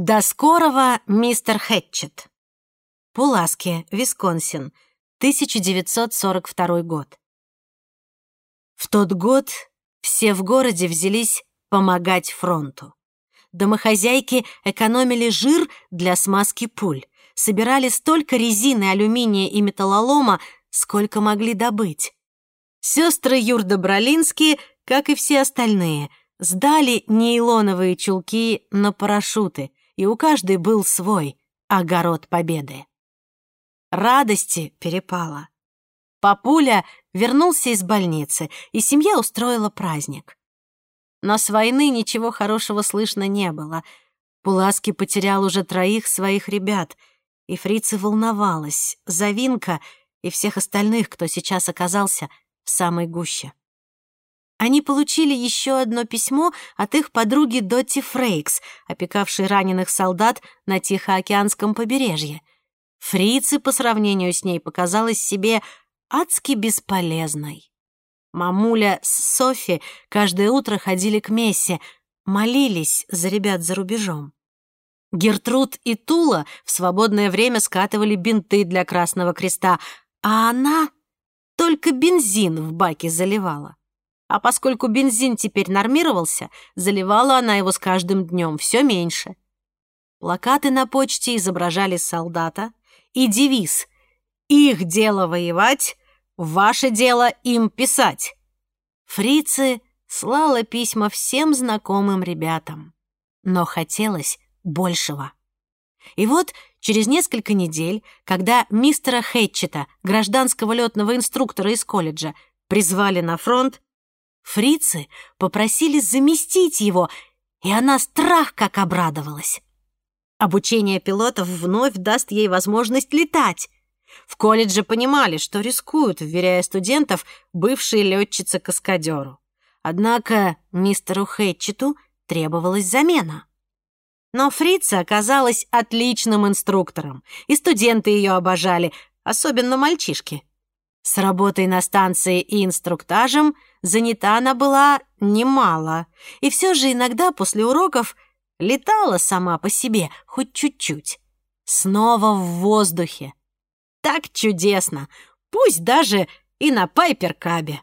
До скорого, мистер Хэтчет. Пуласки, Висконсин, 1942 год. В тот год все в городе взялись помогать фронту. Домохозяйки экономили жир для смазки пуль, собирали столько резины, алюминия и металлолома, сколько могли добыть. Сестры Юрда-Бролинские, как и все остальные, сдали нейлоновые чулки на парашюты, и у каждой был свой огород победы. Радости перепало. Папуля вернулся из больницы, и семья устроила праздник. Но с войны ничего хорошего слышно не было. Пуласки потерял уже троих своих ребят, и фрица волновалась за Винка и всех остальных, кто сейчас оказался в самой гуще. Они получили еще одно письмо от их подруги Дотти Фрейкс, опекавшей раненых солдат на Тихоокеанском побережье. Фрицы по сравнению с ней показалась себе адски бесполезной. Мамуля с Софи каждое утро ходили к мессе, молились за ребят за рубежом. Гертруд и Тула в свободное время скатывали бинты для Красного Креста, а она только бензин в баке заливала. А поскольку бензин теперь нормировался, заливала она его с каждым днем все меньше. Плакаты на почте изображали солдата и девиз «Их дело воевать, ваше дело им писать». Фрицы слала письма всем знакомым ребятам, но хотелось большего. И вот через несколько недель, когда мистера Хэтчета, гражданского летного инструктора из колледжа, призвали на фронт, фрицы попросили заместить его, и она страх как обрадовалась. Обучение пилотов вновь даст ей возможность летать. В колледже понимали, что рискуют, вверяя студентов бывшей летчице-каскадеру. Однако мистеру Хэтчету требовалась замена. Но Фрица оказалась отличным инструктором, и студенты ее обожали, особенно мальчишки. С работой на станции и инструктажем занята она была немало, и все же иногда после уроков летала сама по себе, хоть чуть-чуть. Снова в воздухе. Так чудесно, пусть даже и на Пайперкабе.